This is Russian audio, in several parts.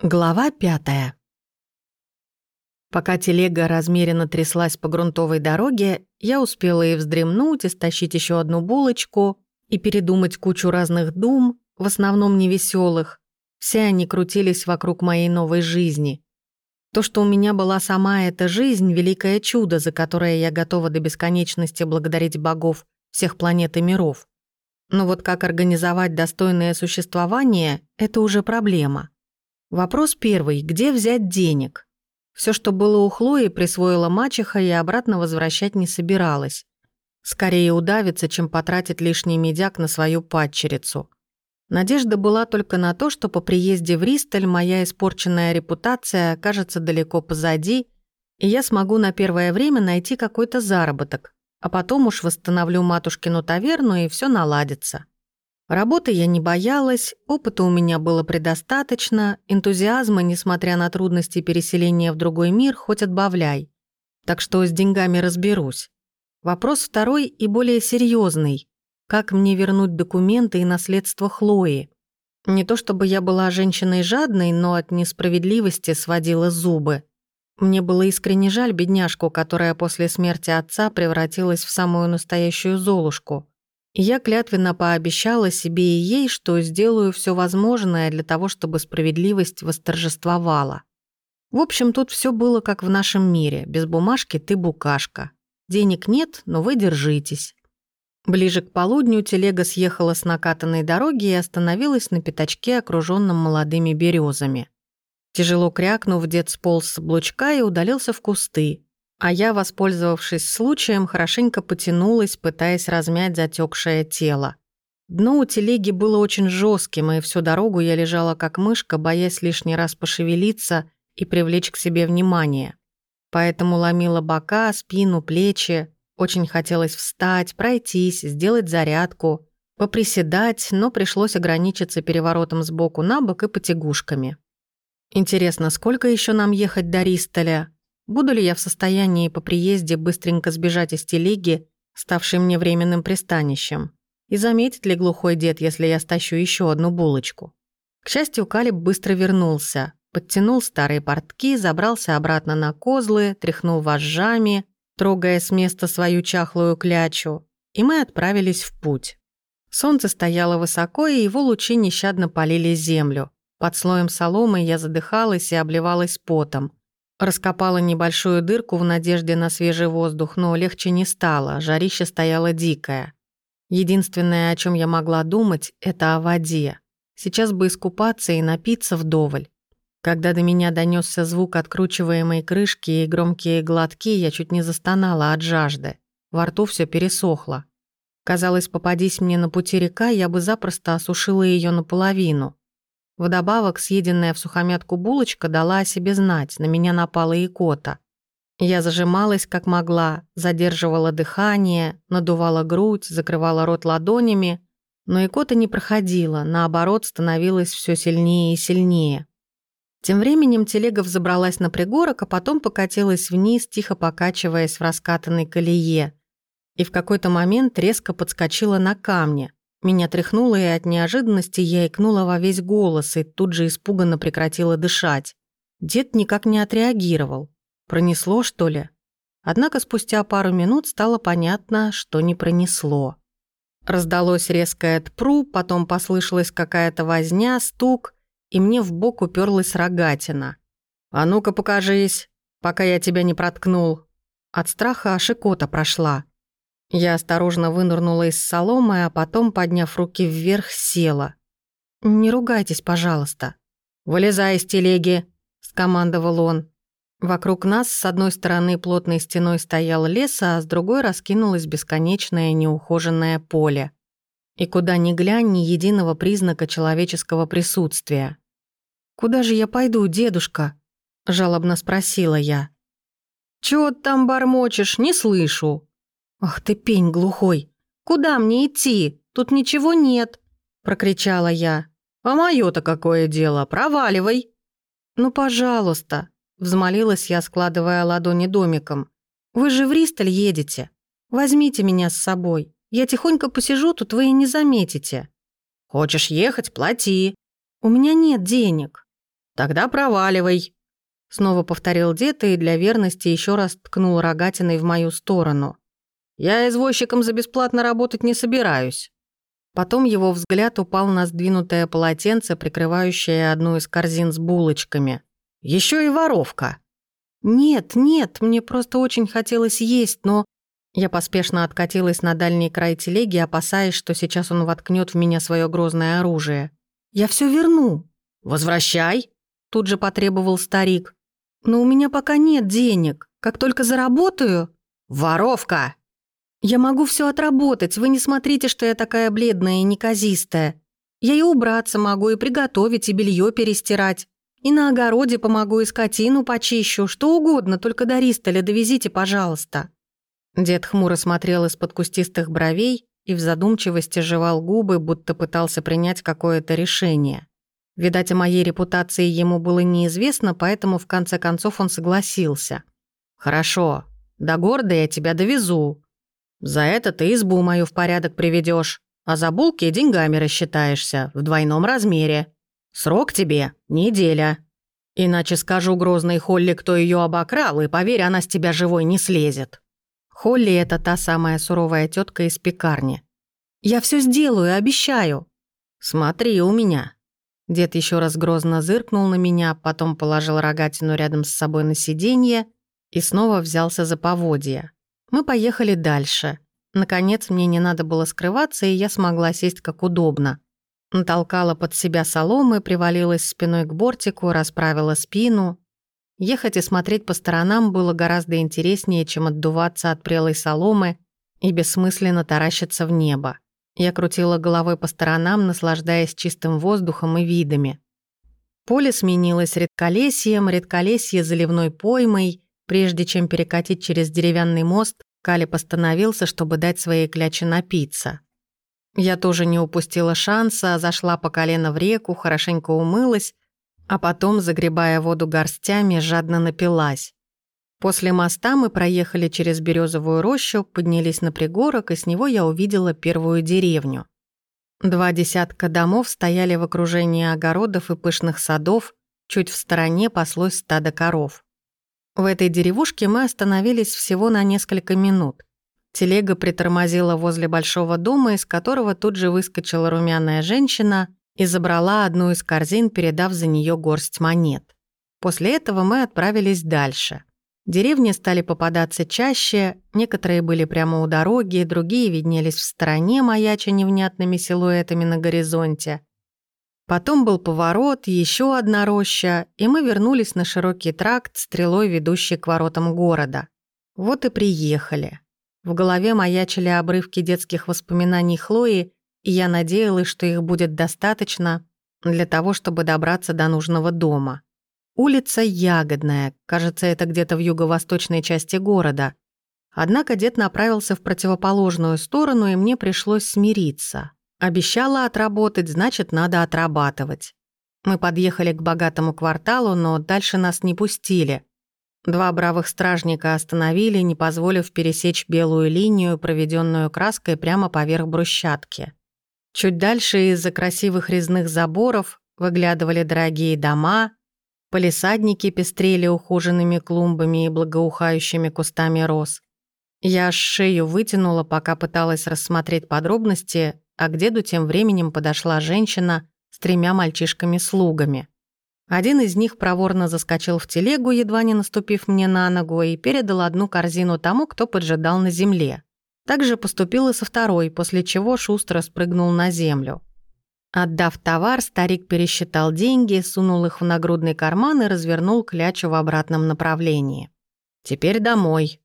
Глава пятая. Пока телега размеренно тряслась по грунтовой дороге, я успела и вздремнуть, и стащить еще одну булочку, и передумать кучу разных дум, в основном невеселых. Все они крутились вокруг моей новой жизни. То, что у меня была сама эта жизнь, великое чудо, за которое я готова до бесконечности благодарить богов всех планет и миров. Но вот как организовать достойное существование — это уже проблема. Вопрос первый. Где взять денег? Все, что было у Хлои, присвоила мачеха и обратно возвращать не собиралась. Скорее удавиться, чем потратить лишний медяк на свою падчерицу. Надежда была только на то, что по приезде в Ристаль моя испорченная репутация окажется далеко позади, и я смогу на первое время найти какой-то заработок, а потом уж восстановлю матушкину таверну, и все наладится. Работы я не боялась, опыта у меня было предостаточно, энтузиазма, несмотря на трудности переселения в другой мир, хоть отбавляй. Так что с деньгами разберусь. Вопрос второй и более серьезный: Как мне вернуть документы и наследство Хлои? Не то чтобы я была женщиной жадной, но от несправедливости сводила зубы. Мне было искренне жаль бедняжку, которая после смерти отца превратилась в самую настоящую золушку я клятвенно пообещала себе и ей, что сделаю все возможное для того, чтобы справедливость восторжествовала. В общем, тут все было как в нашем мире. Без бумажки ты букашка. Денег нет, но вы держитесь. Ближе к полудню телега съехала с накатанной дороги и остановилась на пятачке, окруженном молодыми березами. Тяжело крякнув, дед сполз с облучка и удалился в кусты, а я, воспользовавшись случаем, хорошенько потянулась, пытаясь размять затекшее тело. Дно у телеги было очень жестким, и всю дорогу я лежала как мышка, боясь лишний раз пошевелиться и привлечь к себе внимание. Поэтому ломила бока, спину, плечи. Очень хотелось встать, пройтись, сделать зарядку, поприседать, но пришлось ограничиться переворотом сбоку на бок и потягушками. Интересно, сколько еще нам ехать до Ристоля? Буду ли я в состоянии по приезде быстренько сбежать из телеги, ставшей мне временным пристанищем? И заметит ли глухой дед, если я стащу еще одну булочку? К счастью, Калиб быстро вернулся, подтянул старые портки, забрался обратно на козлы, тряхнул вожжами, трогая с места свою чахлую клячу, и мы отправились в путь. Солнце стояло высоко, и его лучи нещадно полили землю. Под слоем соломы я задыхалась и обливалась потом – Раскопала небольшую дырку в надежде на свежий воздух, но легче не стало, жарище стояло дикое. Единственное, о чем я могла думать, это о воде. Сейчас бы искупаться и напиться вдоволь. Когда до меня донесся звук откручиваемой крышки и громкие глотки, я чуть не застонала от жажды. Во рту все пересохло. Казалось, попадись мне на пути река, я бы запросто осушила ее наполовину. Вдобавок, съеденная в сухомятку булочка дала о себе знать, на меня напала икота. Я зажималась как могла, задерживала дыхание, надувала грудь, закрывала рот ладонями, но икота не проходила, наоборот, становилась все сильнее и сильнее. Тем временем телега взобралась на пригорок, а потом покатилась вниз, тихо покачиваясь в раскатанной колее. И в какой-то момент резко подскочила на камни. Меня тряхнуло, и от неожиданности я икнула во весь голос и тут же испуганно прекратила дышать. Дед никак не отреагировал. Пронесло, что ли? Однако спустя пару минут стало понятно, что не пронесло. Раздалось резкое «тпру», потом послышалась какая-то возня, стук, и мне в бок уперлась рогатина. «А ну-ка покажись, пока я тебя не проткнул». От страха аж икота прошла. Я осторожно вынырнула из соломы, а потом, подняв руки вверх, села. «Не ругайтесь, пожалуйста». «Вылезай из телеги», — скомандовал он. Вокруг нас с одной стороны плотной стеной стоял лес, а с другой раскинулось бесконечное неухоженное поле. И куда ни глянь, ни единого признака человеческого присутствия. «Куда же я пойду, дедушка?» — жалобно спросила я. «Чё ты там бормочешь? Не слышу», «Ах ты пень глухой! Куда мне идти? Тут ничего нет!» — прокричала я. «А моё-то какое дело? Проваливай!» «Ну, пожалуйста!» — взмолилась я, складывая ладони домиком. «Вы же в Ристаль едете. Возьмите меня с собой. Я тихонько посижу, тут вы и не заметите». «Хочешь ехать? Плати!» «У меня нет денег». Тогда проваливай. Снова повторил дед и для верности еще раз ткнул рогатиной в мою сторону. Я извозчиком за бесплатно работать не собираюсь. Потом его взгляд упал на сдвинутое полотенце, прикрывающее одну из корзин с булочками. Еще и воровка. «Нет, нет, мне просто очень хотелось есть, но...» Я поспешно откатилась на дальний край телеги, опасаясь, что сейчас он воткнет в меня свое грозное оружие. «Я все верну». «Возвращай», — тут же потребовал старик. «Но у меня пока нет денег. Как только заработаю...» «Воровка!» «Я могу все отработать, вы не смотрите, что я такая бледная и неказистая. Я и убраться могу, и приготовить, и белье перестирать. И на огороде помогу, и скотину почищу, что угодно, только до Ристоля довезите, пожалуйста». Дед хмуро смотрел из-под кустистых бровей и в задумчивости жевал губы, будто пытался принять какое-то решение. Видать, о моей репутации ему было неизвестно, поэтому в конце концов он согласился. «Хорошо, до города я тебя довезу. За это ты избу мою в порядок приведешь, а за булки деньгами рассчитаешься в двойном размере. Срок тебе — неделя. Иначе скажу грозной Холли, кто ее обокрал, и поверь, она с тебя живой не слезет». Холли — это та самая суровая тетка из пекарни. «Я все сделаю, обещаю». «Смотри у меня». Дед еще раз грозно зыркнул на меня, потом положил рогатину рядом с собой на сиденье и снова взялся за поводья. Мы поехали дальше. Наконец, мне не надо было скрываться, и я смогла сесть как удобно. Натолкала под себя соломы, привалилась спиной к бортику, расправила спину. Ехать и смотреть по сторонам было гораздо интереснее, чем отдуваться от прелой соломы и бессмысленно таращиться в небо. Я крутила головой по сторонам, наслаждаясь чистым воздухом и видами. Поле сменилось редколесьем, редколесье заливной поймой. Прежде чем перекатить через деревянный мост, Кали постановился, чтобы дать своей кляче напиться. Я тоже не упустила шанса, зашла по колено в реку, хорошенько умылась а потом, загребая воду горстями, жадно напилась. После моста мы проехали через березовую рощу, поднялись на пригорок, и с него я увидела первую деревню. Два десятка домов стояли в окружении огородов и пышных садов, чуть в стороне паслось стадо коров. В этой деревушке мы остановились всего на несколько минут. Телега притормозила возле большого дома, из которого тут же выскочила румяная женщина и забрала одну из корзин, передав за нее горсть монет. После этого мы отправились дальше. Деревни стали попадаться чаще, некоторые были прямо у дороги, другие виднелись в стороне, маяча невнятными силуэтами на горизонте. Потом был поворот, еще одна роща, и мы вернулись на широкий тракт, стрелой ведущий к воротам города. Вот и приехали. В голове маячили обрывки детских воспоминаний Хлои и я надеялась, что их будет достаточно для того, чтобы добраться до нужного дома. Улица Ягодная, кажется, это где-то в юго-восточной части города. Однако дед направился в противоположную сторону, и мне пришлось смириться. Обещала отработать, значит, надо отрабатывать. Мы подъехали к богатому кварталу, но дальше нас не пустили. Два бравых стражника остановили, не позволив пересечь белую линию, проведенную краской прямо поверх брусчатки. Чуть дальше из-за красивых резных заборов выглядывали дорогие дома, полисадники пестрели ухоженными клумбами и благоухающими кустами роз. Я шею вытянула, пока пыталась рассмотреть подробности, а к деду тем временем подошла женщина с тремя мальчишками-слугами. Один из них проворно заскочил в телегу, едва не наступив мне на ногу, и передал одну корзину тому, кто поджидал на земле. Также поступил и со второй, после чего шустро спрыгнул на землю. Отдав товар, старик пересчитал деньги, сунул их в нагрудный карман и развернул клячу в обратном направлении. «Теперь домой».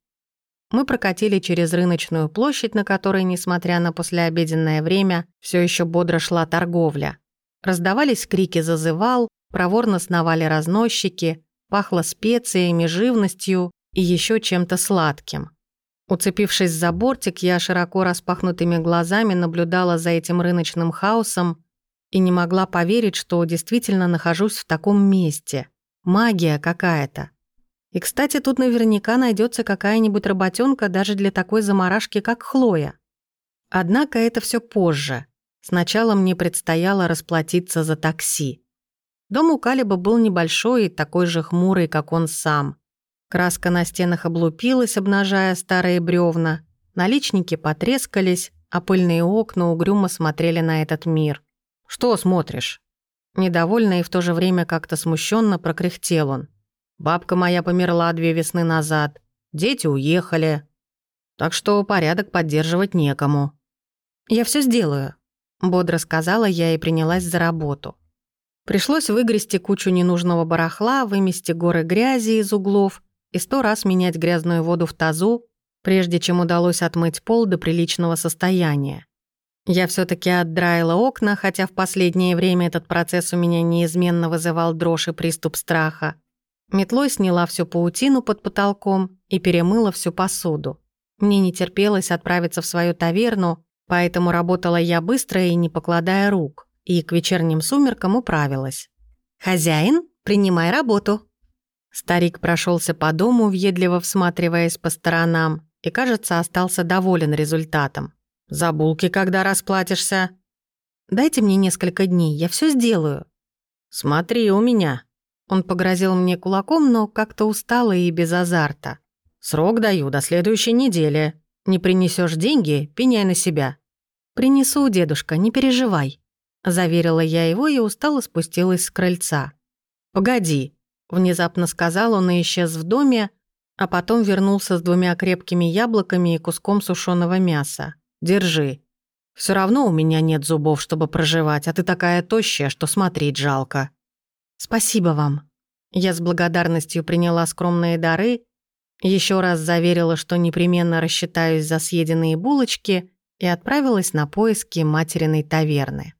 Мы прокатили через рыночную площадь, на которой, несмотря на послеобеденное время, все еще бодро шла торговля. Раздавались крики «зазывал», проворно сновали разносчики, пахло специями, живностью и еще чем-то сладким. Уцепившись за бортик, я широко распахнутыми глазами наблюдала за этим рыночным хаосом и не могла поверить, что действительно нахожусь в таком месте. Магия какая-то. И, кстати, тут наверняка найдется какая-нибудь работенка даже для такой заморашки, как Хлоя. Однако это все позже. Сначала мне предстояло расплатиться за такси. Дом у Калиба был небольшой и такой же хмурый, как он сам. Краска на стенах облупилась, обнажая старые бревна. Наличники потрескались, а пыльные окна угрюмо смотрели на этот мир. «Что смотришь?» Недовольно и в то же время как-то смущенно прокряхтел он. «Бабка моя померла две весны назад. Дети уехали. Так что порядок поддерживать некому». «Я все сделаю», — бодро сказала я и принялась за работу. Пришлось выгрести кучу ненужного барахла, вымести горы грязи из углов и сто раз менять грязную воду в тазу, прежде чем удалось отмыть пол до приличного состояния. Я все таки отдраила окна, хотя в последнее время этот процесс у меня неизменно вызывал дрожь и приступ страха. Метлой сняла всю паутину под потолком и перемыла всю посуду. Мне не терпелось отправиться в свою таверну, поэтому работала я быстро и не покладая рук и к вечерним сумеркам управилась. «Хозяин, принимай работу!» Старик прошелся по дому, въедливо всматриваясь по сторонам, и, кажется, остался доволен результатом. «За булки когда расплатишься?» «Дайте мне несколько дней, я все сделаю». «Смотри у меня». Он погрозил мне кулаком, но как-то устало и без азарта. «Срок даю до следующей недели. Не принесешь деньги, пеняй на себя». «Принесу, дедушка, не переживай». Заверила я его и устало спустилась с крыльца. «Погоди», — внезапно сказал он и исчез в доме, а потом вернулся с двумя крепкими яблоками и куском сушеного мяса. «Держи. Все равно у меня нет зубов, чтобы проживать, а ты такая тощая, что смотреть жалко». «Спасибо вам». Я с благодарностью приняла скромные дары, еще раз заверила, что непременно рассчитаюсь за съеденные булочки и отправилась на поиски материной таверны.